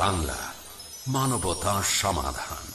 বাংলা মানবতা সমাধান।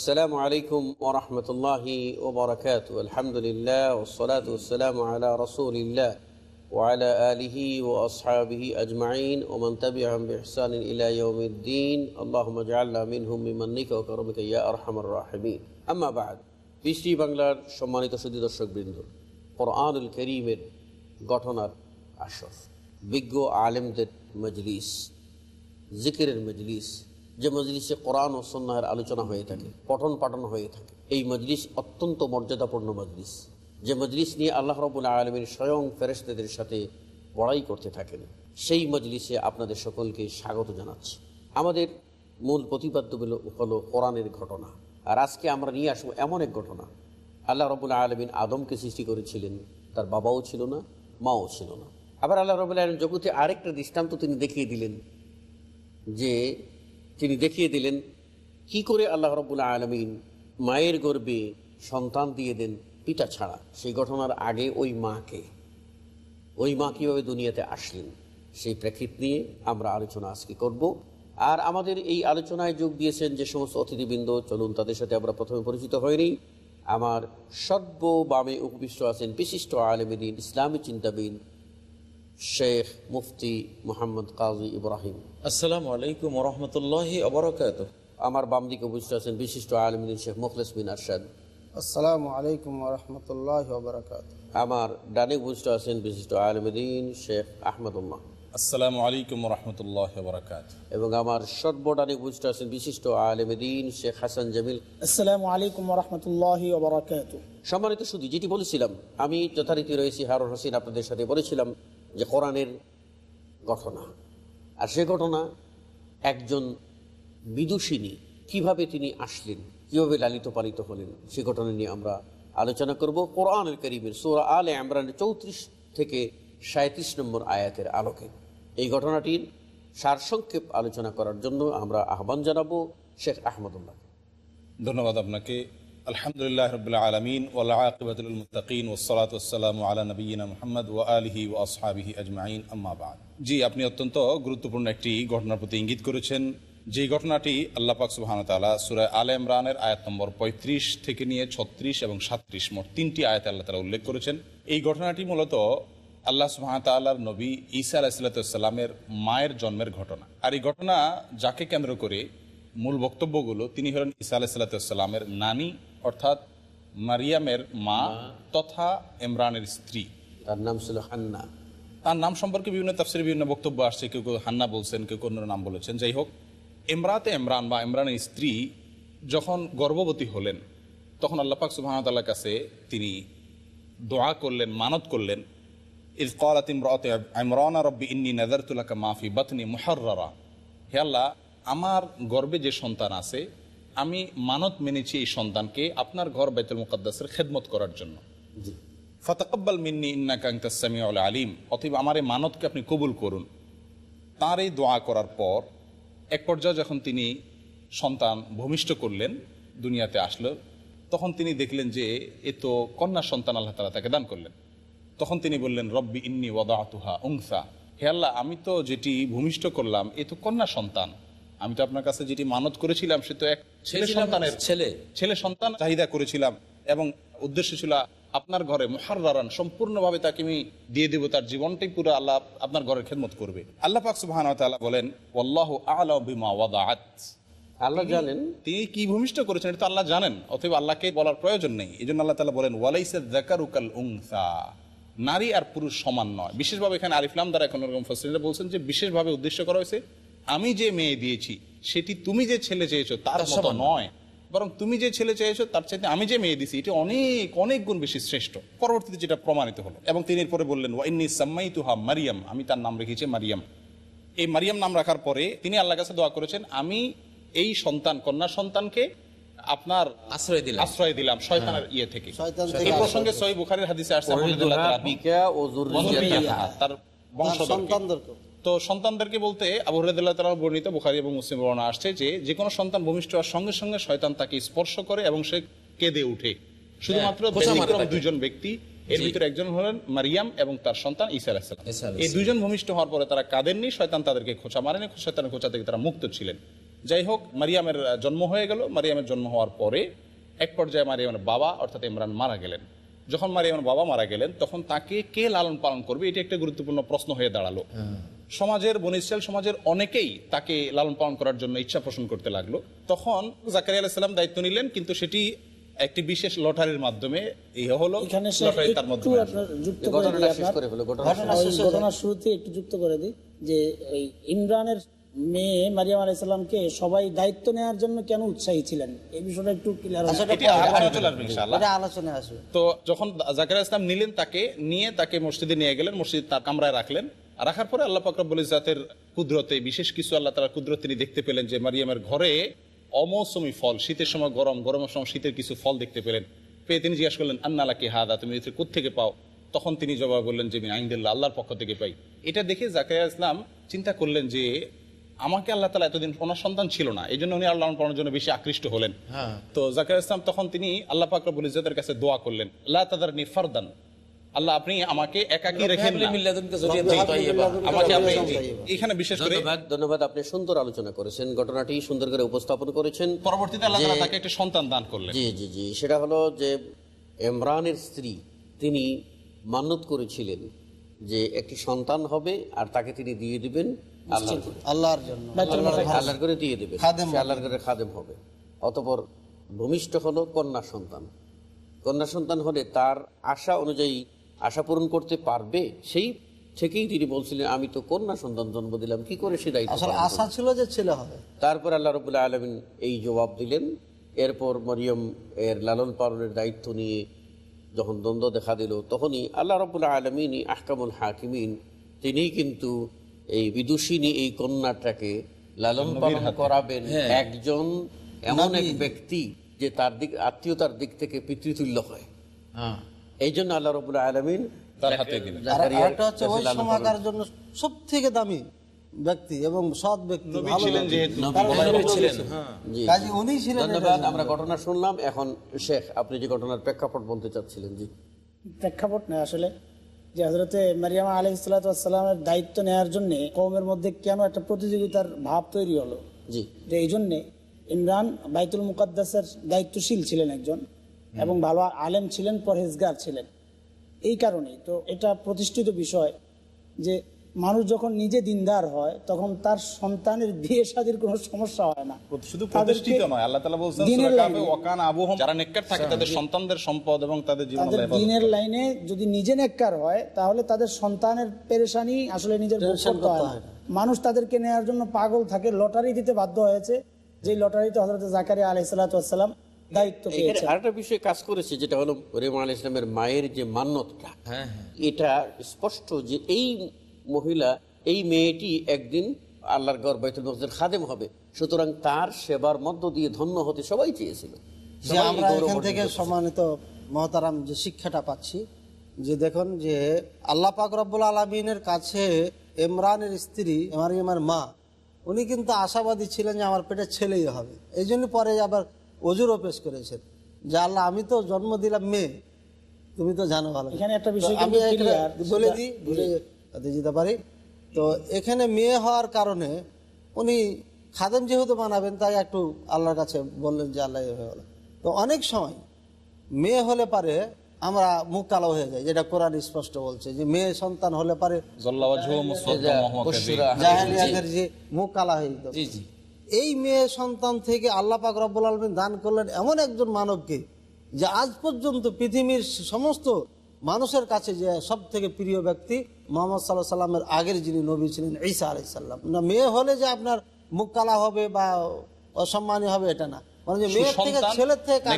السلام عليكم ورحمة الله وبركاته الحمد لله والصلاة والسلام على رسول الله وعلى آله وأصحابه أجمعين ومن تبعهم بإحسان إلى يوم الدين اللهم اجعلنا منهم بمنك وكرمك يا أرحم الراحمين أما بعد বৃষ্টি বাংলার সম্মানিত সুদী দর্শক বৃন্দ কোরআনুল করিমের গঠনার আসর বিজ্ঞ আলেমদের মজলিস জিকিরের মজলিস যে মজলিসে কোরআন ও সন্ন্যাহের আলোচনা হয়ে থাকে, পঠন পাঠন হয়ে থাকে, এই মজলিস অত্যন্ত মর্যাদাপূর্ণ মজলিস। যে মজলিস নিয়ে আল্লাহ রবুল্লা আলমীর স্বয়ং ফেরেস্তাদের সাথে বড়াই করতে থাকেন, সেই মজলিসে আপনাদের সকলকে স্বাগত জানাচ্ছি। আমাদের মূল প্রতিপাদ্য হলো কোরআনের ঘটনা। আর আজকে আমরা নিয়ে আসব এমন এক ঘটনা। আল্লাহ রবুল্লা আলমিন আদমকে সৃষ্টি করেছিলেন, তার বাবাও ছিল না, মাও ছিল না। আবার আল্লাহ রবুল্লা আলম জগতে আরেকটা দৃষ্টান্ত তিনি দেখিয়ে দিলেন যে তিনি দেখিয়ে দিলেন, কি করে আল্লাহ রবুল্লা আলমিন মায়ের গর্বে সন্তান দিয়ে দেন পিতা ছাড়া? সেই ঘটনার আগে ওই মাকে। ওই মা কীভাবে দুনিয়াতে আসলেন, সেই প্রেক্ষিত নিয়ে আমরা আলোচনা আজকে করব। আর আমাদের এই আলোচনায় যোগ দিয়েছেন যে সমস্ত অতিথিবৃন্দ, চলুন তাদের সাথে আমরা প্রথমে পরিচিত হয়নি আমার সর্ব বামে উপবিষ্ট আছেন বিশিষ্ট আলমিন ইসলামী চিন্তাবিদ শেখ মুফতি মোহাম্মদ কাজী ইব্রাহিম। আসসালামু আলাইকুম রহমতুল্লাহ অবরকাত আমার বাম দিকে উপস্থিত আছেন বিশিষ্ট আলমিন শেখ মুখলেস বিন আরশাদ। আসসালামু আলাইকুম রহমতুল্লাহ বরকাত আমার ডানে উপস্থিত আছেন বিশিষ্ট আলমদিন শেখ আহমদুল্লাহ। আসসালামু আলাইকুম রহমতুল্লাহ বরকাত এবং আমার সর্বডানে উপস্থিত আছেন বিশিষ্ট আলমদিন শেখ হাসান জামিল। আসসালামু আলাইকুম রহমতুল্লাহ বরকাত সম্মানিত শুধু যেটি বলেছিলাম আমি যথারীতি রয়েছি হারুন হোসেন আপনাদের সাথে বলেছিলাম যে কোরআনের ঘটনা। আর সে ঘটনা একজন বিদুষিনী, কীভাবে তিনি আসলেন, কীভাবে লালিত পালিত হলেন, সে ঘটনা নিয়ে আমরা আলোচনা করব কোরআনুল করিমের সোরা আলে আমরানের চৌত্রিশ থেকে সাঁত্রিশ নম্বর আয়াতের আলোকে। এই ঘটনাটির সারসংক্ষেপ আলোচনা করার জন্য আমরা আহ্বান জানাব শেখ আহমদুল্লাহ ধন্যবাদ আপনাকে। আলহামদুলিল্লাহ রবিল্লা আলমিন ওলাকিবাতুল মুতাকিন ওসলাত ওসালাম আলা নবীনা মোহাম্মদ ও আলহি ও আসহাবিহি আজমাইন জি, আপনি অত্যন্ত গুরুত্বপূর্ণ একটি ঘটনার প্রতি ইঙ্গিত করেছেন। যে ঘটনাটি আল্লাহ পাক সুবাহানতালা সুরায় আল ইমরানের আয়াত নম্বর পঁয়ত্রিশ থেকে নিয়ে ছত্রিশ এবং সাত্রিশ মোট তিনটি আয়াত আল্লাহ তালা উল্লেখ করেছেন। এই ঘটনাটি মূলত আল্লাহ সুহামতাল্লাহর নবী ঈসা আলাহিসাল্লামের মায়ের জন্মের ঘটনা। আর এই ঘটনা যাকে কেন্দ্র করে মূল বক্তব্যগুলো তিনি হলেন ঈসা আলাহিসাল্লামের নানি অর্থাৎ মারিয়ামের মা তথা ইমরানের স্ত্রী। তার নাম ছিল হান্না। তার নাম সম্পর্কে বিভিন্ন তাফসির বিভিন্ন বক্তব্য আসছে কেউ কেউ হান্না বলছেন কেউ অন্য নাম বলেছেন। যাই হোক ইমরাতে ইমরান বা ইমরানের স্ত্রী যখন গর্ভবতী হলেন তখন আল্লাপাক সুবাহতাল্লাহ কাছে তিনি দোয়া করলেন মানত করলেন ইজ কলাত ইমরাত ইমরান রব্বি ইন্নি নাজারতুল্লাকা মাফি বাতনি মুহররা হে আল্লাহ আমার গর্বে যে সন্তান আছে আমি মানত মেনেছি এই সন্তানকে আপনার ঘর বেতুল মুকদ্দাসের খেদমত করার জন্য। ফতাকব্বাল মিন্নি ইন্নাকাংতাসামি আলিম। অতএব আমার এই মানতকে আপনি কবুল করুন। তার এই দোয়া করার পর এক পর্যায়ে যখন তিনি সন্তান ভূমিষ্ঠ করলেন দুনিয়াতে আসলো তখন তিনি দেখলেন যে এ তো কন্যা সন্তান আল্লাহ তালা তাকে দান করলেন। তখন তিনি বললেন রব্বি ইন্নি ওয়াদাতুহা উংসা হে আল্লাহ আমি তো যেটি ভূমিষ্ঠ করলাম এ তো কন্যা সন্তান। আমি তো আপনার কাছে যেটি মানত করেছিলাম সে তো এক ছেলে সন্তানের ছেলে। ছেলে সন্তান চাহিদা করেছিলাম এবং উদ্দেশ্য ছিল আপনার ঘরে মহারান সম্পূর্ণভাবে তাকে আমি দিয়ে দেবো তার জীবনটাই পুরো আল্লাহ আপনার ঘরের খেদমত করবে। আল্লাহ পাক সুবাহ বলেন আল্লাহ আলা বিমা ওয়াদাআত। আল্লাহ জানেন? তিনি কি ভূমিষ্ঠ করেছেন এটা তো আল্লাহ জানেন অতএব আল্লাহকে বলার প্রয়োজন নেই। এই জন্য আল্লাহ তালা বলেন ওয়ালাইসা জাকারুকাল উংসা নারী আর পুরুষ সমান নয়। বিশেষভাবে এখানে আরিফলাম দ্বারা এখন এরকম বলছেন যে বিশেষভাবে উদ্দেশ্য করা হয়েছে আমি যে মেয়ে দিয়েছি সেটি তুমি যে ছেলে চেয়েছো তার মতো নয়। বরং তুমি যে ছেলে চেয়েছো তার চাইতে আমি যে মেয়ে দিছি এটি অনেক অনেক গুণ বেশি শ্রেষ্ঠ। পরবর্তীতে যেটা প্রমাণিত হলো এবং তিনি এরপরে বললেন ওয়াইনি সাম্মাই তুহা মারিয়াম আমি তার নাম রেখেছি মারিয়াম। এই মারিয়াম নাম রাখার পরে তিনি আল্লাহ কাছে দোয়া করেছেন আমি এই সন্তান কন্যা সন্তানকে আপনার আশ্রয় দিলাম। আশ্রয় দিলাম শয়তানের ইয়ে থেকে। এই প্রসঙ্গে সহি বুখারীর হাদিসে আসছে তার বংশধরকে। তো সন্তানদেরকে বলতে আবু হুরায়রা তাআলা বর্ণিত বুখারী এবং মুসলিম বর্ণনা আসছে যে যে কোনো সন্তান ভূমিষ্ঠ হওয়ার সঙ্গে সঙ্গে শয়তান তাকে স্পর্শ করে এবং সে কেঁদে উঠে শুধুমাত্র ব্যতিক্রম তাকে। দুজন ব্যক্তি এর ভিতরে একজন হলেন মারিয়াম এবং তার সন্তান ঈসা আলাইহিস সালাম। ঈসা আলাইহিস এই দুইজন ভূমিষ্ঠ হওয়ার পরে তারা কাঁদেননি শয়তান তাদেরকে খোঁচা মারেনি শয়তানের খোঁচা থেকে তারা মুক্ত ছিলেন। যাই হোক মারিয়ামের জন্ম হয়ে গেল। মারিয়ামের জন্ম হওয়ার পরে এক পর্যায়ে মারিয়ামের বাবা অর্থাৎ ইমরান মারা গেলেন। যখন মারিয়ামের বাবা মারা গেলেন তখন তাকে কে লালন পালন করবে? এটি একটা গুরুত্বপূর্ণ প্রশ্ন হয়ে দাঁড়াল। সমাজের বনিশ্চাল সমাজের অনেকেই তাকে লালন পালন করার জন্য ইচ্ছা পোষণ করতে লাগল। তখন জাকারিয়া আলাইসাল্লাম দায়িত্ব নিলেন কিন্তু সেটি একটি বিশেষ লটারির মাধ্যমে এই হলো তার মাধ্যমে যুক্ত করে ঘটনা শুরুতে একটু যুক্ত করে দিই যে ওই ইমরানের মেয়ে মারিয়াম আলাইসাল্লামকে সবাই দায়িত্ব নেওয়ার জন্য কেন উৎসাহী ছিলেন? এই বিষয়টা একটু ক্লিয়ার আলোচনা আসবে তো যখন জাকারিয়া ইসলাম নিলেন তাকে নিয়ে তাকে মসজিদে নিয়ে গেলেন মসজিদ তার কামরায় রাখলেন। রাখার পরে আল্লাহ পাকরাবুল জাতের কুদরতে বিশেষ কিছু আল্লাহ তালা কুদরত তিনি দেখতে পেলেন যে মারিয়ামের ঘরে অমৌসুমি ফল শীতের সময় গরম গরমের সময় শীতের কিছু ফল দেখতে পেলেন। পেয়ে তিনি জিজ্ঞাসা করলেন আন্নালা কি হাদা? তুমি এতে কোথেকে পাও? তখন তিনি জবাব বললেন যে আমি আইন্দুল্লাহ আল্লাহর পক্ষ থেকে পাই। এটা দেখে জাকারিয়া ইসলাম চিন্তা করলেন যে আমাকে আল্লাহ তালা এতদিন ওনার সন্তান ছিল না এই জন্য উনি আল্লাহ পাওয়ার জন্য বেশি আকৃষ্ট হলেন। হ্যাঁ। তো জাকার ইসলাম তখন তিনি আল্লাহ পাকরবুল ইজ্জতের কাছে দোয়া করলেন আল্লাহ তাদারনি ফারদান। আল্লাহ আপনি আমাকে একাকী রেখেন। আমাকে আপনি এখানে বিশেষ করে ধন্যবাদ আপনি সুন্দর আলোচনা করেছেন। ঘটনাটি সুন্দর করে উপস্থাপন করেছেন। পরবর্তীতে আল্লাহ তাআলা তাকে একটা সন্তান দান করলেন। জি জি জি। সেটা হলো যে ইমরানের স্ত্রী তিনি মান্যত করেছিলেন যে একটি সন্তান হবে আর তাকে তিনি দিয়ে দিবেন। আল্লাহর জন্য। আল্লাহর করে দিয়ে দেবেন আল্লাহর করে খাদেম হবে। অতপর ভূমিষ্ঠ হলো কন্যা সন্তান। কন্যা সন্তান হলে তার আশা অনুযায়ী আশা পূরণ করতে পারবে। সেই থেকেই তিনি বলছিলেন আমি তো কন্যা সন্তান জন্ম দিলাম। কি করে সে আশা ছিল যে ছেলে হবে। তারপর আল্লাহ রবুল্লাহ আলমিন এই জবাব দিলেন। এরপর মরিয়ম এর লালন পালনের দায়িত্ব নিয়ে যখন দ্বন্দ্ব দেখা দিল তখনই আল্লাহ রবুল্লাহ আলমিনই আহকামুল হাকিমিন তিনি কিন্তু এই বিদুষিনী এই কন্যাটাকে লালন পালন করাবেন একজন এমন এক ব্যক্তি যে তার দিক আত্মীয়তার দিক থেকে পিতৃতুল্য হয়। হ্যাঁ। এই জন্য আল্লাহ রবুল্লাহ আলমিন তার হাতে জন্য সব থেকে দামি ব্যক্তি এবং সৎ ব্যক্তি। হ্যাঁ। উনি ছিলেন ধন্যবাদ আমরা ঘটনা শুনলাম। এখন শেখ আপনি যে ঘটনার প্রেক্ষাপট বলতে চাচ্ছিলেন জি। প্রেক্ষাপট নেই আসলে যে হজরতে মারিয়ামা আলহ সালাতামের দায়িত্ব নেওয়ার জন্য কৌমের মধ্যে কেন একটা প্রতিযোগিতার ভাব তৈরি হলো? জি। যে এই জন্যে ইমরান বাইতুল মুকাদ্দাসের দায়িত্বশীল ছিলেন একজন এবং ভালো আলেম ছিলেন পরহেজগার ছিলেন। এই কারণেই তো এটা প্রতিষ্ঠিত বিষয় যে মানুষ যখন নিজে দিনদার হয় তখন তার সন্তানের বিয়ে শাদীর কোনো সমস্যা হয় না। শুধু প্রতিষ্ঠিত নয় আল্লাহ তাআলা বলছেন সূরা কাহফে, লাইনে- ওয়াকান আবুহুম যারা নেককার থাকে তাদের সন্তানদের সম্পদ এবং তাদের জীবন তাদের দিনের লাইনে যদি নিজে নেককার হয় তাহলে তাদের সন্তানের পেরেশানি আসলে নিজের ভোগ করতে হয় না। মানুষ তাদেরকে নেওয়ার জন্য পাগল থাকে লটারি দিতে বাধ্য হয়েছে যে লটারিতে হজরত জাকারিয়া আলাই সাল্লাম দায়িত্ব পেয়েছে আরেকটা বিষয় কাজ করেছে যেটা হলো রেমা আল ইসলামের মায়ের যে মান্যতটা হ্যাঁ হ্যাঁ। এটা স্পষ্ট যে এই মহিলা এই মেয়েটি একদিন আল্লাহর গড় বাইতুল মকসদের খাদেম হবে। সুতরাং তার সেবার মধ্য দিয়ে ধন্য হতে সবাই চেয়েছিল। যে আমরা এখান থেকে সম্মানিত মহতারাম যে শিক্ষাটা পাচ্ছি যে দেখুন যে আল্লাহ পাক রব্বুল আলমিনের কাছে ইমরানের স্ত্রী মারিয়ামের মা উনি কিন্তু আশাবাদী ছিলেন যে আমার পেটে ছেলেই হবে। এই জন্য পরে আবার অজুরও পেশ করেছেন। যে আল্লাহ আমি তো জন্ম দিলাম মেয়ে তুমি তো জানো ভালো এখানে একটা বিষয় আমি বলে দিই যেতে পারি। তো এখানে মেয়ে হওয়ার কারণে উনি খাদেম যেহেতু বানাবেন তাই একটু আল্লাহর কাছে বললেন যে আল্লাহ এভাবে হলো তো অনেক সময় মেয়ে হলে পারে আমরা মুখ কালো হয়ে যাই যেটা কোরআন স্পষ্ট বলছে যে মেয়ে সন্তান হলে পারে হুয়া যে মুখ কালা হয়ে যেত। এই মেয়ে সন্তান থেকে আল্লাহ পাক রব্বুল আলমিন দান করলেন এমন একজন মানবকে যে আজ পর্যন্ত পৃথিবীর সমস্ত মানুষের কাছে যে সব থেকে প্রিয় ব্যক্তি মোহাম্মদ সাল্লাহ সাল্লামের আগের যিনি নবী ছিলেন ঈসা আলাই সাল্লাম না মেয়ে হলে যে আপনার মুখ কালা হবে বা অসম্মানী হবে এটা না। মানে ছেলের থেকে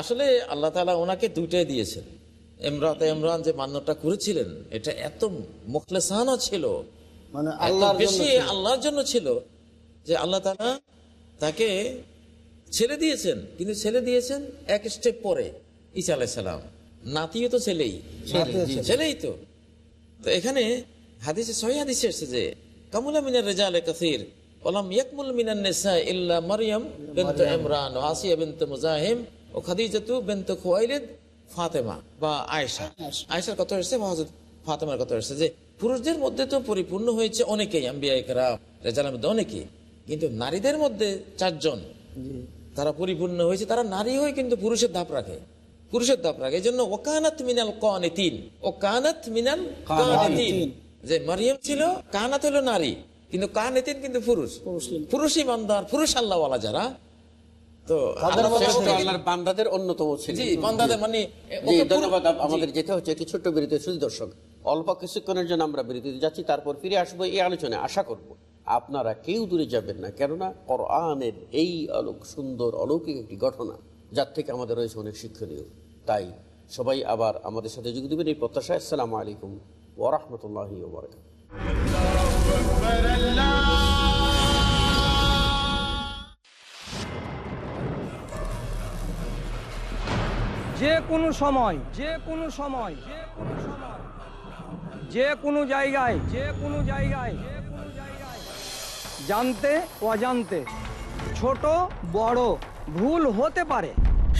আসলে আল্লাহ তালা ওনাকে দুইটাই দিয়েছেন। ইমরাতে ইমরান যে মান্যটা করেছিলেন এটা এত মুখলেসানা ছিল। মানে জন্য বেশি আল্লাহর জন্য ছিল যে আল্লাহ তালা তাকে ছেলে দিয়েছেন। কিন্তু ছেলে দিয়েছেন এক স্টেপ পরে ঈসা আলাইসালাম নাতিও তো ছেলেই। ছেলেই তো। তো এখানে হাদিসে সহি হাদিসে এসেছে যে কামুলা মিনার কাসির ওলাম ইয়াকমুল মিনান নিসা ইল্লা মারিয়াম বিনত ইমরান ও আসিয়া বিনত মুজাহিম ও খাদিজাতু বিনত খুয়াইলিদ ফাতেমা বা আয়েশা। আয়েশার কথা এসেছে ফাতেমার কথা এসেছে যে পুরুষদের মধ্যে তো পরিপূর্ণ হয়েছে অনেকেই আম্বিয়া ইকরাম রেজালের মধ্যে অনেকেই। কিন্তু নারীদের মধ্যে চারজন তারা পরিপূর্ণ হয়েছে তারা নারী হয়ে কিন্তু পুরুষের ধাপ রাখে। পুরুষের এই জন্য ওকানাত মিনাল কানিতিন। ও কানাত মিনাল কানিতিন। যে মারিয়াম ছিল কানাত হলো নারী। কিন্তু কানিতিন কিন্তু পুরুষ। পুরুষই বান্দার পুরুষ আল্লাহওয়ালা যারা। তো তাদের আল্লাহ মধ্যে পক্ষ সে থেকে- আল্লাহর বান্দাদের অন্যতম ছিল। জি বান্দাদের মানে ধন্যবাদ আমাদের যেতে হচ্ছে একটি ছোট্ট বিরতি শুধু দর্শক। অল্প কিছুক্ষণের জন্য আমরা বিরতিতে যাচ্ছি তারপর ফিরে আসব এই আলোচনায়। আশা করব আপনারা কেউ দূরে যাবেন না কেননা কোরআনের এই আলোক সুন্দর অলৌকিক একটি ঘটনা যার থেকে আমাদের রয়েছে অনেক শিক্ষণীয়। তাই সবাই আবার আমাদের সাথে যোগ দেবেন এই প্রত্যাশায় আসসালামু আলাইকুম ওরহমতুল্লাহি যে কোনো সময়, যে কোনো সময়, যে কোনো সময়, যে কোনো জায়গায়, যে কোনো জায়গায়, যে কোনো জায়গায়, জানতে অজান্তে, ছোট, বড়, ভুল হতে পারে।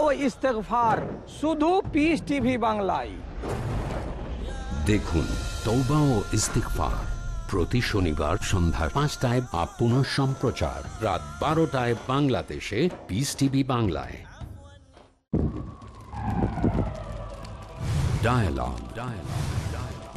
ও শুধু বাংলায় দেখুন তৌবা ও ইস্তিকফার প্রতি শনিবার সন্ধ্যা পাঁচটায় বা পুনঃ সম্প্রচার রাত বারোটায় বাংলাদেশে পিস টিভি বাংলায় Dialogue. Dialogue.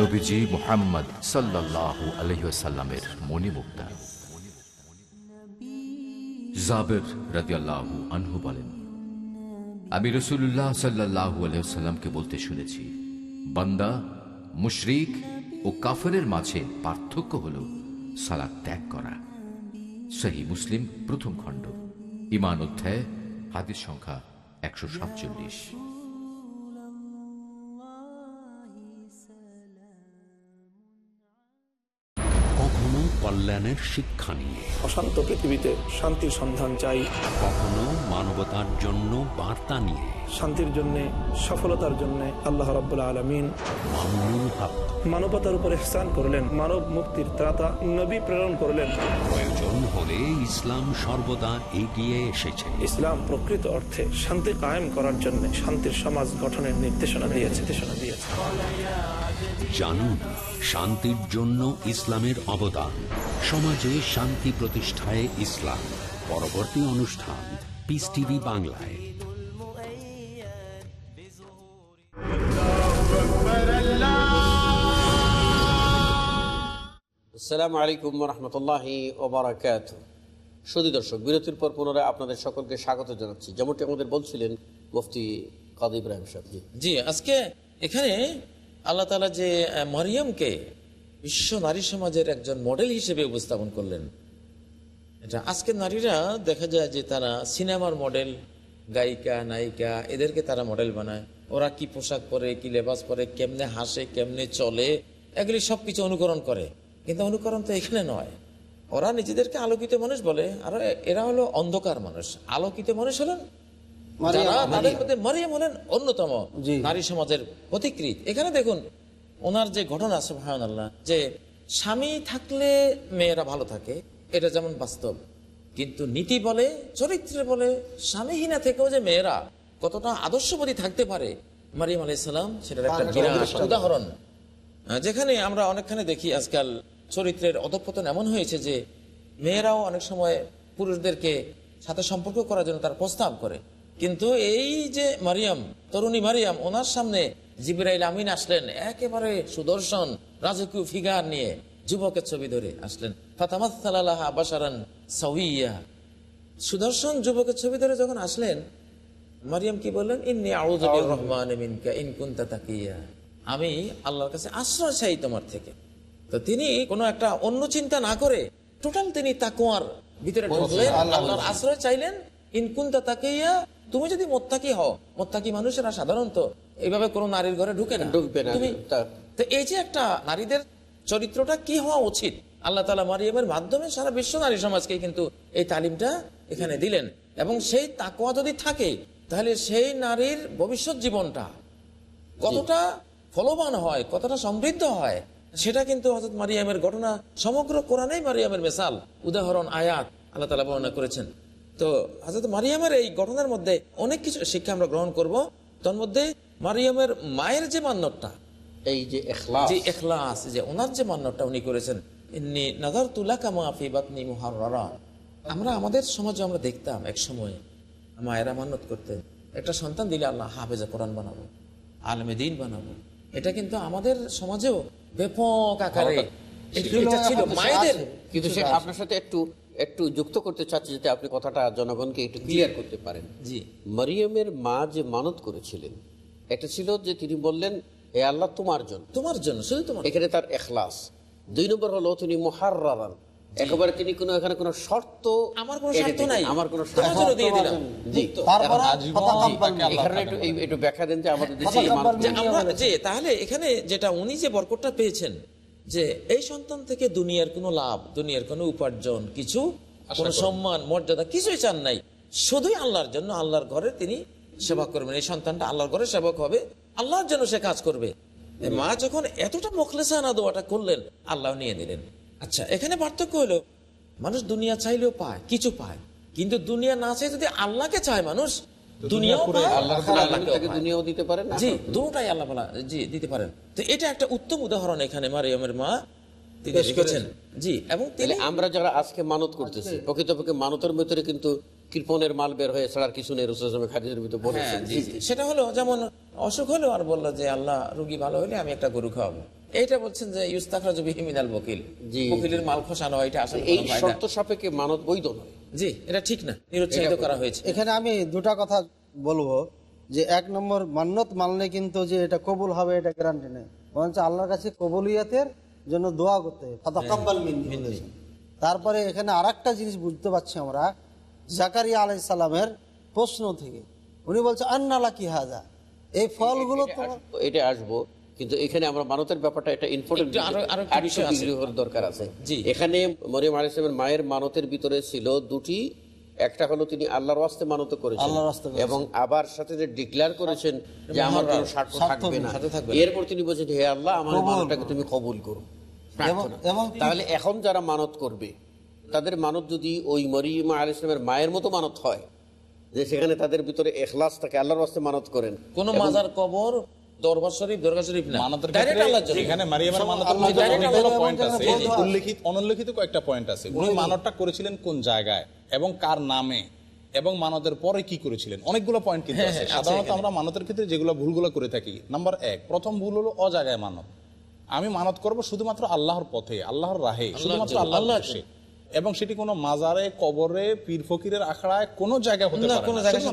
নবীজি মোহাম্মদ সাল্লাল্লাহু আলহিসাল্লামের জাবের আনহু বলেন, আমি রসুল্লাহ সাল্লাহু আলহামকে বলতে শুনেছি, বান্দা মুশরিক ও কাফেরের মাঝে পার্থক্য হল সালাদ ত্যাগ করা। সহি মুসলিম প্রথম খণ্ড, ইমান অধ্যায়, হাদিস সংখ্যা একশো সাতচল্লিশ। কল্যাণের শিক্ষা নিয়ে। অশান্ত পৃথিবীতে শান্তির সন্ধান চাই। কখনো মানবতার জন্য বার্তা নিয়ে। শান্তির জন্য সফলতার জন্য আল্লাহ রাব্বুল আলমিন মানবতার উপর ইহসান করলেন মানব মুক্তির ত্রাতা নবী প্রেরণ করলেন। প্রয়োজন হলে ইসলাম সর্বদা এগিয়ে এসেছে। ইসলাম প্রকৃত অর্থে শান্তি কায়েম করার জন্য শান্তির সমাজ গঠনের নির্দেশনা দিয়েছে। নির্দেশনা দিয়েছে। জানুন শান্তির জন্য ইসলামের অবদান। সমাজে শান্তি প্রতিষ্ঠায় ইসলাম। পরবর্তী অনুষ্ঠান পিস টিভি বাংলায়। আসসালামু আলাইকুম রহমতুল্লাহি ওবরাকাত সুদী দর্শক, বিরতির পর পুনরায় আপনাদের সকলকে স্বাগত জানাচ্ছি। যেমনটি আমাদের বলছিলেন মুফতি কাদ ইব্রাহিম সাহেব। জি। আজকে এখানে আল্লাহ তালা যে মারিয়ামকে বিশ্ব নারী সমাজের একজন মডেল হিসেবে উপস্থাপন করলেন, এটা আজকের নারীরা দেখা যায় যে তারা সিনেমার মডেল, গায়িকা, নায়িকা, এদেরকে তারা মডেল বানায়। ওরা কি পোশাক পরে, কি লেবাস পরে, কেমনে হাসে, কেমনে চলে, এগুলি সব কিছু অনুকরণ করে। কিন্তু অনুকরণ তো এখানে নয়। ওরা নিজেদেরকে আলোকিত মানুষ বলে আর এরা হলো অন্ধকার মানুষ। আলোকিত মানুষ হলেন মারিয়াম, তাদের মধ্যে মারিয়াম হলেন অন্যতম নারী সমাজের পথিকৃত এখানে দেখুন ওনার যে ঘটনা আছে আল্লাহ যে স্বামী থাকলে মেয়েরা ভালো থাকে এটা যেমন বাস্তব। কিন্তু নীতি বলে চরিত্রে বলে স্বামীহীনা থেকেও যে মেয়েরা কতটা আদর্শবাদী থাকতে পারে মারিয়াম আলাইসালাম সেটার একটা বিরাট উদাহরণ। যেখানে আমরা অনেকখানে দেখি আজকাল চরিত্রের অধপতন এমন হয়েছে যে মেয়েরাও অনেক সময় পুরুষদেরকে সাথে সম্পর্ক করার জন্য তার প্রস্তাব করে। কিন্তু এই যে মারিয়াম, তরুণী মারিয়াম, ওনার সামনে জিবরাইল আমিন আসলেন, একেবারে সুদর্শন, রাজকীয় ফিগার নিয়ে যুবকের ছবি ধরে আসলেন। সুদর্শন যুবকের ছবি ধরে যখন আসলেন, মারিয়াম কি বললেন? ইন্নি রহমান আমি আল্লাহর কাছে আশ্রয় চাই তোমার থেকে। তো তিনি কোনো একটা অন্য চিন্তা না করে টোটাল তিনি তাকুয়ার ভিতরে ঢুকলেন। আল্লাহর আশ্রয় চাইলেন ইন কুনতা তাকিয়া তুমি যদি মোত্তাকি হও মোত্তাকি মানুষেরা সাধারণত এইভাবে কোনো নারীর ঘরে ঢুকে না। ঢুকবে না। তুমি তো এই যে একটা নারীদের চরিত্রটা কি হওয়া উচিত? আল্লাহ তালা মারিয়ামের মাধ্যমে সারা বিশ্ব নারী সমাজকে কিন্তু এই তালিমটা এখানে দিলেন। এবং সেই তাকোয়া যদি থাকে তাহলে সেই নারীর ভবিষ্যৎ জীবনটা কতটা ফলবান হয় কতটা সমৃদ্ধ হয় সেটা কিন্তু হজরত মারিয়ামের ঘটনা সমগ্র কোরআনেই মারিয়ামের মেসাল। উদাহরণ আয়াত আল্লাহ তালা বর্ণনা করেছেন। তো হজরত মারিয়ামের এই ঘটনার মধ্যে অনেক কিছু শিক্ষা আমরা গ্রহণ করব। তার মধ্যে মারিয়ামের মায়ের যে মান্যটা এই যে যে এখলাস যে ওনার যে মান্যটা উনি করেছেন ইন্নি নাজার তুলা কামাফি বাতনি মুহাররা আমরা আমাদের সমাজে আমরা দেখতাম এক সময় মায়েরা মান্যত করতেন একটা সন্তান দিলে আল্লাহ হাফেজা কোরআন বানাবো আলমে দিন বানাবো। এটা কিন্তু আমাদের সমাজেও ব্যাপক আকারে এটা- ছিল মায়েদের কিন্তু সে আপনার সাথে একটু একটু যুক্ত করতে চাচ্ছি যাতে আপনি কথাটা জনগণকে একটু ক্লিয়ার করতে পারেন। জি। মারিয়ামের মা যে মানত করেছিলেন এটা ছিল যে তিনি বললেন এ আল্লাহ তোমার জন্য। তোমার জন্য শুধু তোমার এখানে তার এখলাস। দুই নম্বর হলো তিনি মোহারান একেবারে তিনি কোনো এখানে কোনো শর্ত আমার কোনো শর্ত নাই। আমার কোনো শর্ত দিয়ে দিলাম। জি। তারপরে এখানে একটু একটু ব্যাখ্যা দেন যে আমাদের দেশে আমরা যে তাহলে এখানে যেটা উনি যে বরকতটা পেয়েছেন যে এই সন্তান থেকে দুনিয়ার কোনো লাভ দুনিয়ার কোনো উপার্জন কিছু কোনো সম্মান মর্যাদা কিছুই চান নাই। শুধুই আল্লাহর জন্য আল্লাহর ঘরে তিনি সেবা করবেন। এই সন্তানটা আল্লাহর ঘরে সেবক হবে। আল্লাহর জন্য সে কাজ করবে। মা যখন এতটা মুখলেসানা দোয়াটা করলেন আল্লাহ নিয়ে দিলেন আচ্ছা এখানে পার্থক্য হলো মানুষ দুনিয়া চাইলেও পায় কিছু পায়। কিন্তু দুনিয়া না চাই যদি আল্লাহকে চায় মানুষ আমরা যারা আজকে মানত করতেছি প্রকৃতপক্ষে মানতের ভেতরে কিন্তু কৃপনের মাল বের হয়ে ছাড়ার কিছু নেই রসুল খাদিজের ভিতরে বলেছেন। হ্যাঁ। সেটা হলো যেমন অসুখ হলো আর বলল যে আল্লাহ রুগী ভালো হলে আমি একটা গরু খাওয়াবো। এইটা বলছেন যে ইউস্তাখরাজ বিহিমিনাল বকিল। বকিলের মাল খসানো এটা আসলে এই শর্ত সাপেক্ষে মানত বৈধ নয়। জি এটা ঠিক না নিরুৎসাহিত করা হয়েছে। এখানে আমি দুটা কথা বলব যে এক নম্বর মান্যত মানলে কিন্তু যে এটা কবুল হবে এটা গ্যারান্টি নেই। বরঞ্চ আল্লাহর কাছে কবুলিয়াতের জন্য দোয়া করতে হবে। বলেছেন। তারপরে এখানে আর জিনিস বুঝতে পারছি আমরা জাকারিয়া আলাই সালামের প্রশ্ন থেকে। উনি বলছে আন্নালা কি হাজা এই ফলগুলো তো এটা আসব কিন্তু এখানে আমরা মানতের ব্যাপারটা এটা ইম্পর্টেন্ট একটু আছে। দরকার আছে। জি। এখানে মরিয়ম আলাইসলামের মায়ের মানতের ভিতরে ছিল দুটি একটা হলো তিনি আল্লাহর ওয়াস্তে মানত করেছেন। এবং আবার সাথে যে ডিক্লেয়ার করেছেন যে আমার কোনো স্বার্থ থাকবে না। থাকবে এরপর তিনি বলছেন হে আল্লাহ আমার কবুল মানতটাকে তুমি কবুল করো। এবং তাহলে এখন যারা মানত করবে তাদের মানত যদি ওই মরিয়মা আলাইসলামের মায়ের মতো মানত হয় যে সেখানে তাদের ভিতরে এখলাস থাকে আল্লাহর ওয়াস্তে মানত করেন। কোন মাজার কবর দরবার শরীফ দরগা শরীফ না। মানতের Direct ক্ষেত্রে আল্লাহর জন্য। এখানে মারিয়ামের মানতের আল্লাহ মধ্যে direct অনেকগুলো আল্লাহ পয়েন্ট আছে। উল্লেখিত অনুল্লেখিত কয়েকটা পয়েন্ট আছে। উনি মানতটা করেছিলেন কোন জায়গায় এবং কার নামে এবং মানতের পরে কি করেছিলেন? অনেকগুলো পয়েন্ট কিন্তু হ্যাঁ, আছে। হ্যাঁ, সাধারণত আমরা মানতের ক্ষেত্রে যেগুলো ভুলগুলো করে থাকি নাম্বার এক প্রথম ভুল হলো মানত। আমি মানত করব শুধুমাত্র আল্লাহর পথে আল্লাহর রাহে শুধুমাত্র খুশি এবং সেটি কোনো মাজারে কবরে পীর ফকিরের আখড়ায় কোনো জায়গায় হতে পারে কোনো জায়গায়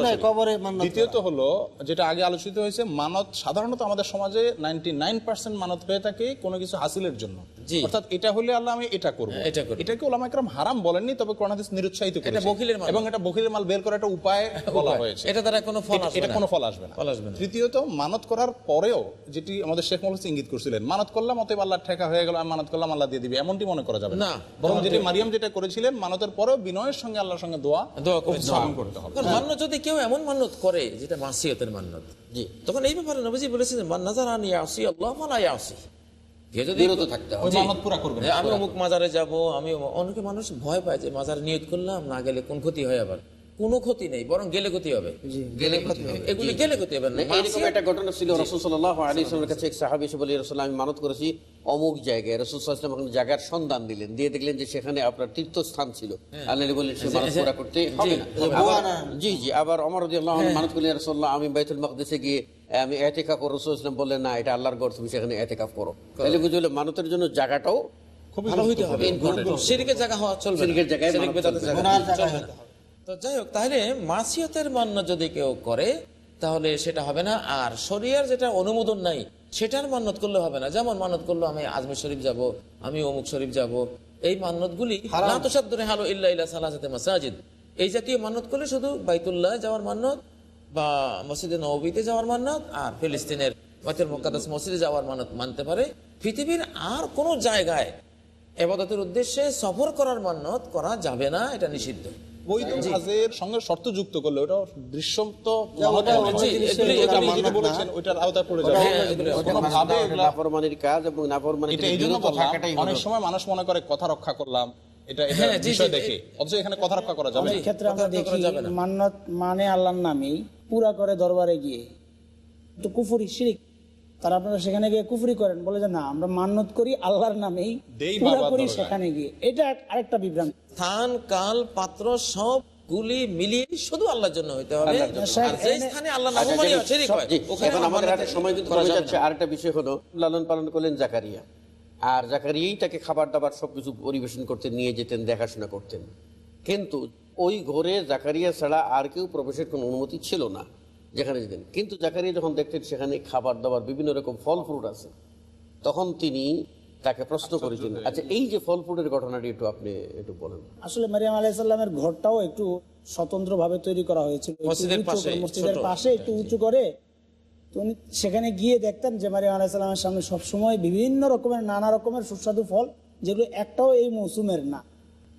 নাই কবরে দ্বিতীয়ত হলো যেটা আগে আলোচিত হয়েছে মানত সাধারণত আমাদের সমাজে নাইনটি নাইন পার্সেন্ট মানত হয়ে থাকে কোনো কিছু হাসিলের জন্য। অর্থাৎ এটা হলে আল্লাহ আমি এটা করব। হ্যাঁ, এটা। এটাকে ওলামা একরাম হারাম বলেননি তবে কোরআন হাদিস নিরুৎসাহিত করেছে। বখিলের মাল। এবং এটা বখিলের মাল বের করার একটা উপায় বলা হয়েছে। এটা দ্বারা কোনো ফল এটা- আসবে এটা। কোনো ফল আসবে না। তৃতীয়ত মানত করার পরেও যেটি আমাদের শেখ মহল ইঙ্গিত করছিলেন মানত করলাম অতএব আল্লাহ ঠেকা হয়ে গেল আমি মানত করলাম আল্লাহ দিয়ে দিবে। এমনটি মনে করা যাবে না। বরং যেটি মারিয়াম যেটা করেছিলেন মানতের পরেও বিনয়ের সঙ্গে আল্লাহর সঙ্গে দোয়া দোয়া করতে হবে। কারণ যদি কেউ এমন মান্যত করে যেটা মাসিয়তের মান্যত জি। তখন এই ব্যাপারে নবীজি বলেছেন আনি আসি আল্লাহ মালা আসি কেউ যদি বিরত থাকতে হবে। ওই জি। মানত পুরা করবেন। আমি অমুক মাজারে যাব আমি অনেকে মানুষ ভয় পায় যে মাজারে নিয়ত করলাম না গেলে কোন ক্ষতি হয় আবার। কোনো ক্ষতি নেই বরং গেলে ক্ষতি হবে। গেলে ক্ষতি হবে। এগুলি গেলে ক্ষতি হবে এরকম একটা ঘটনা ছিল রসুল সাল্লাহ আলী ইসলামের কাছে এক সাহাবি এসে বলে রসুল আমি মানত করেছি অমুক জায়গায় রসুল সাল্লাম ওখানে জায়গার সন্ধান দিলেন। দিয়ে দেখলেন যে সেখানে আপনার তীর্থস্থান ছিল। আল্লাহ বললেন সে মানত পুরা করতে হবে না। জি জি আবার অমর মানত করলেন রসুল্লাহ আমি বাইতুল মাকদেসে গিয়ে আমি এতেকাফ করো রসুল ইসলাম বললেন না এটা আল্লাহর গড় তুমি সেখানে এতেকাফ করো। তাহলে বুঝলো মানুষের জন্য জায়গাটাও ভালো হইতে হবে। জায়গা হওয়া চলবে জায়গায়। তো যাই হোক তাহলে মাসিয়তের মান্য যদি কেউ করে তাহলে সেটা হবে না। আর শরিয়ার যেটা অনুমোদন নাই সেটার মান্যত করলে হবে না। যেমন মানত করল আমি আজমির শরীফ যাব আমি অমুক শরীফ যাব। এই মান্যতগুলি না হালো ইল্লা মাসাজিদ। এই জাতীয় মান্যত করলে শুধু বাইতুল্লাহ যাওয়ার মান্যত বা মসজিদে নবীতে যাওয়ার মান্যত আর ফিলিস্তিনের বাইতুল মুকাদ্দাস মসজিদে যাওয়ার মানত মানতে পারে। পৃথিবীর আর কোনো জায়গায় এবাদতের উদ্দেশ্যে সফর করার মান্যত করা যাবে না এটা নিষিদ্ধ। বৈধ কাজের সঙ্গে শর্ত যুক্ত করলে। ওটা দৃশ্যত বলেছেন ওইটার আওতায় পড়ে যাবে। নাফরমানির কাজ এবং নাফরমানি এটা এই জন্য অনেক সময় মানুষ মনে করে কথা রক্ষা করলাম। এটা এটা হ্যাঁ, বিষয় দেখে। অথচ এখানে কথা রক্ষা করা যাবে অনেক না। ক্ষেত্রে আমরা দেখি করা যাবে না। মান্নত মানে আল্লাহর নামেই পুরা করে দরবারে গিয়ে তো কুফুরি শিরিক তারা আপনারা সেখানে গিয়ে কুফরি করেন বলে যে না আমরা মান্নত করি আল্লাহর নামেই করি সেখানে গিয়ে। এটা আরেকটা বিভ্রান্তি। স্থান কাল পাত্র সবগুলি মিলিয়ে শুধু আল্লাহর জন্য হইতে হবে। স্থানে আল্লাহ নামমানি শিরিক হয় এখন আমাদের একটা সময় কিন্তু করা যাচ্ছে। আরেকটা বিষয় হলো লালন পালন করলেন জাকারিয়া। আর জাকারিয়াই তাকে খাবার দাবার সবকিছু পরিবেশন করতে নিয়ে যেতেন দেখাশোনা করতেন। কিন্তু ওই ঘরে জাকারিয়া ছাড়া আর কেউ প্রবেশের কোনো অনুমতি ছিল না। যেখানে যেতেন। কিন্তু জাকারিয়া যখন দেখতেন সেখানে খাবার দাবার বিভিন্ন রকম ফল ফ্রুট আছে তখন তিনি তাকে প্রশ্ন করেছেন আচ্ছা এই যে ফল ফ্রুটের ঘটনাটি একটু আপনি একটু বলেন। আসলে মারিয়াম আলাইসাল্লামের ঘরটাও একটু স্বতন্ত্র ভাবে তৈরি করা হয়েছিল মসজিদের পাশে, একটু উঁচু করে। তো উনি সেখানে গিয়ে দেখতেন যে মারিয়াম আলাইসাল্লামের সামনে সবসময় বিভিন্ন রকমের নানা রকমের সুস্বাদু ফল যেগুলো একটাও এই মৌসুমের না।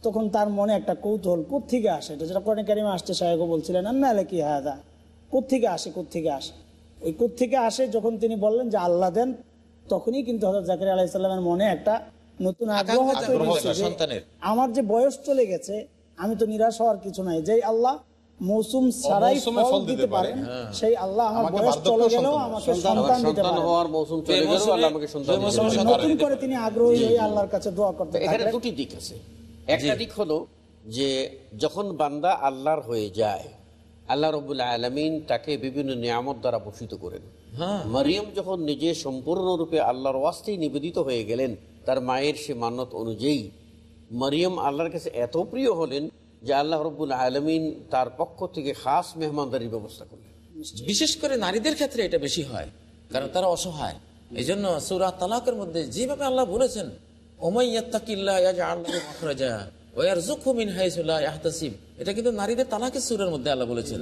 তখন তার মনে একটা কৌতূহল কোথেকে আসে? এটা যেটা কোরআন কারিমে আসছে সাহেব বলছিলেন না কি হায়দা কোথেকে আসে কোথেকে আসে? ওই কোথেকে আসে যখন তিনি বললেন যে আল্লাহ দেন তখনই কিন্তু হজরত জাকির আলাইসাল্লামের মনে একটা নতুন আগ্রহ। আমার যে বয়স চলে গেছে আমি তো নিরাশ হওয়ার কিছু নাই। যে আল্লাহ মৌসুম ছাড়াই ফল দিতে পারে। সেই আল্লাহ আমার বয়স চলে গেলেও আমাকে সন্তান দিতে সন্তান পারে। হওয়ার মৌসুম চলে এই গেল মৌসুমে- আল্লাহ আমাকে সন্তান যে মৌসুমে দিবেন। সন্তান নতুন করে তিনি আগ্রহী হয়ে আল্লাহর কাছে দোয়া করতে তো এখানে দুটি দিক আছে। একটা দিক হলো যে যখন বান্দা আল্লাহর হয়ে যায় আল্লাহ রবুল্লা আলমিন তাকে বিভিন্ন নিয়ামত দ্বারা ভূষিত করেন। মারিয়ম যখন নিজে সম্পূর্ণরূপে আল্লাহর ওয়াস্তেই নিবেদিত হয়ে গেলেন তার মায়ের সে মান্যত অনুযায়ী মারিয়ম আল্লাহর কাছে এত প্রিয় হলেন যে আল্লাহ রব্বুল আলমিন তার পক্ষ থেকে খাস মেহমানদারির ব্যবস্থা করলেন। বিশেষ করে নারীদের ক্ষেত্রে এটা বেশি হয় কারণ তারা অসহায়। এই জন্য সুরা তালাকের মধ্যে যেভাবে আল্লাহ বলেছেন ওমাইয়াত্তাকিল্লাহ ইয়াজআল লাহু মাখরাজা ওয়া ইয়ারযুকহু মিন হাইসু লা ইয়াহতাসিব এটা কিন্তু নারীদের তালাকের সুরের মধ্যে আল্লাহ বলেছেন।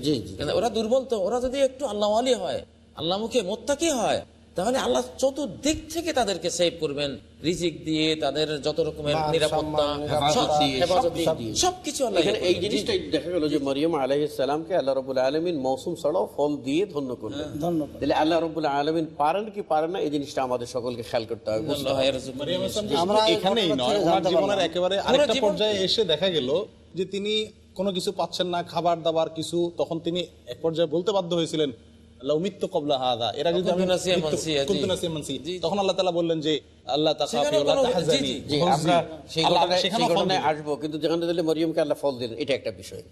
ওরা দুর্বল তো ওরা যদি একটু আল্লাহওয়ালি হয় আল্লাহ মুখে মোত্তাকি হয় তাহলে আল্লাহ চতুর্দিক থেকে তাদেরকে সেভ করবেন। রিজিক দিয়ে তাদের যত রকমের নিরাপত্তা। সবকিছু এই জিনিসটাই দেখা গেল যে মরিয়ম আলহিসামকে আল্লাহ রবুল আলমিন মৌসুম ছাড়াও ফল দিয়ে ধন্য করলেন। তাহলে আল্লাহ রবুল আলমিন পারেন কি পারেন না এই জিনিসটা আমাদের সকলকে খেয়াল করতে হবে এখানেই নয় জীবনের একেবারে আরেকটা পর্যায়ে এসে দেখা গেল যে তিনি কোনো কিছু পাচ্ছেন না খাবার দাবার কিছু তখন তিনি এক পর্যায়ে বলতে বাধ্য হয়েছিলেন তখন আল্লাহ বললেন যে আল্লাহ। আসব কিন্তু যেখানে মরিয়মকে আল্লাহ ফল দিলেন এটা একটা বিষয়।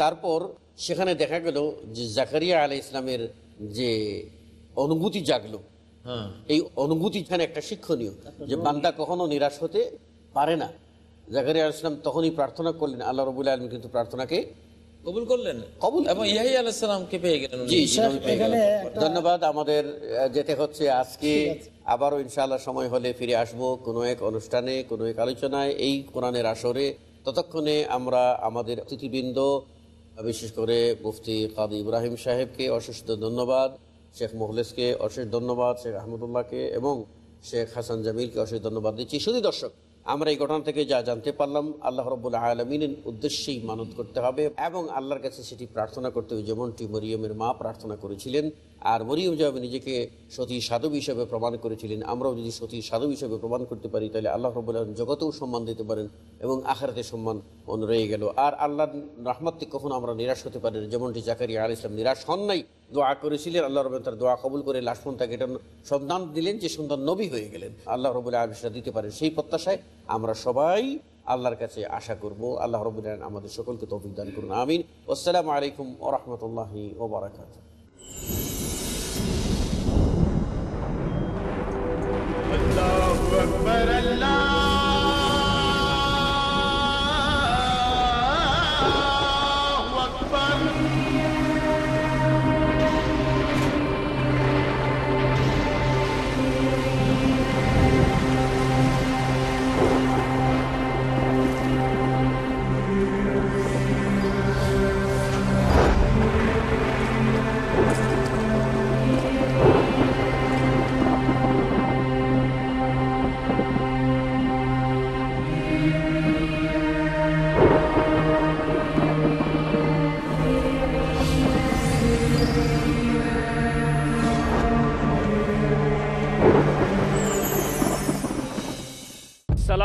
তারপর সেখানে দেখা গেল যে জাকারিয়া আলাই ইসলামের যে অনুভূতি জাগলো। এই অনুভূতি যেখানে একটা শিক্ষণীয় যে বান্দা কখনো নিরাশ হতে পারে না। জাকারিয়া আলাইসালাম তখনই প্রার্থনা করলেন আল্লাহ রবুল আলম কিন্তু প্রার্থনাকে কবুল করলেন? কবুল এবং ইয়াহি আলাহিসামকে পেয়ে গেলেন। ধন্যবাদ আমাদের যেতে হচ্ছে আজকে। আবারও ইনশাআল্লাহ সময় হলে ফিরে আসব কোনো এক অনুষ্ঠানে কোনো এক আলোচনায় এই কোরআনের আসরে। ততক্ষণে আমরা আমাদের অতিথিবৃন্দ বিশেষ করে মুফতি কাদি ইব্রাহিম সাহেবকে অশেষ ধন্যবাদ শেখ মোহলেসকে অশেষ ধন্যবাদ শেখ আহমদুল্লাহকে এবং শেখ হাসান জামিলকে অশেষ ধন্যবাদ দিচ্ছি। শুধু দর্শক আমরা এই ঘটনা থেকে যা জানতে পারলাম, আল্লাহ রব্বুল আলমিনের উদ্দেশ্যেই মানত করতে হবে এবং আল্লাহর কাছে সেটি প্রার্থনা করতে হবে। যেমনটি মরিয়মের মা প্রার্থনা করেছিলেন আর মরিয়ম যেভাবে নিজেকে সতী সাধব হিসেবে প্রমাণ করেছিলেন। আমরাও যদি সতী সাধব হিসেবে প্রমাণ করতে পারি, তাহলে আল্লাহ রব্বুল আলম জগতেও সম্মান দিতে পারেন এবং আখারাতে সম্মান রয়ে গেল। আর আল্লাহ রহমত থেকে কখনো আমরা নিরাশ হতে পারি যেমনটি জাকারিয়া আল ইসলাম নিরাশ হন নাই, দোয়া করেছিলেন, আল্লাহ রব তার দোয়া কবুল করে লাশ পর্যন্ত তাকে এটা সন্ধান দিলেন যে সন্তান নবী হয়ে গেলেন। আল্লাহ রবুল্লাহ আবিসা দিতে পারেন। সেই প্রত্যাশায় আমরা সবাই আল্লাহর কাছে আশা করব। আল্লাহ রবুল্লাহ আমাদের সকলকে তৌফিক দান করুন। আমিন। আসসালামু আলাইকুম ও রহমতুল্লাহি ওবরাকাত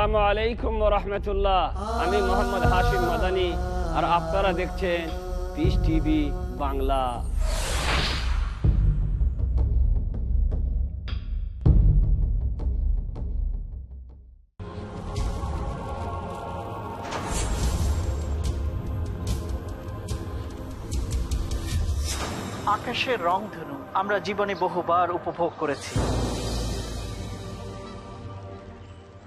আসসালামু আলাইকুম রহমতুল্লাহ। আমি মোহাম্মদ হাশিম মাদানি, আর আপনারা দেখছেন পিস টিভি বাংলা। আকাশের রংধনু আমরা জীবনে বহুবার উপভোগ করেছি।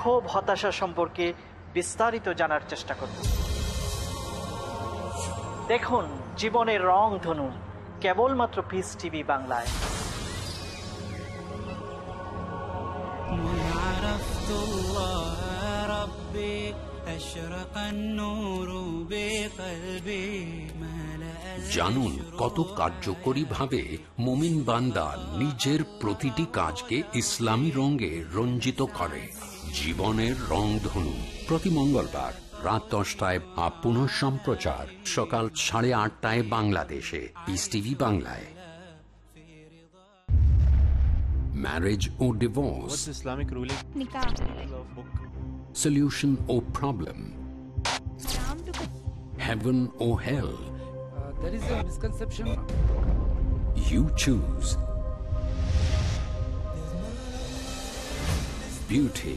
ক্ষোভ হতাশা সম্পর্কে বিস্তারিত জানার চেষ্টা করব। দেখুন জীবনের রং ধনু কেবলমাত্র পিস টিভি বাংলায়। জানুন কত কার্যকরী ভাবে মোমিন বান্দা নিজের প্রতিটি কাজকে ইসলামী রঙে রঞ্জিত করে। জীবনের রংধনু প্রতি মঙ্গলবার রাত দশটায় বা পুনঃ সম্প্রচার সকাল সাড়ে আটটায় বাংলাদেশে পিস টিভি বাংলায় marriage O divorce What's Islamic ruling? solution or problem heaven or hell there is a misconception. you choose beauty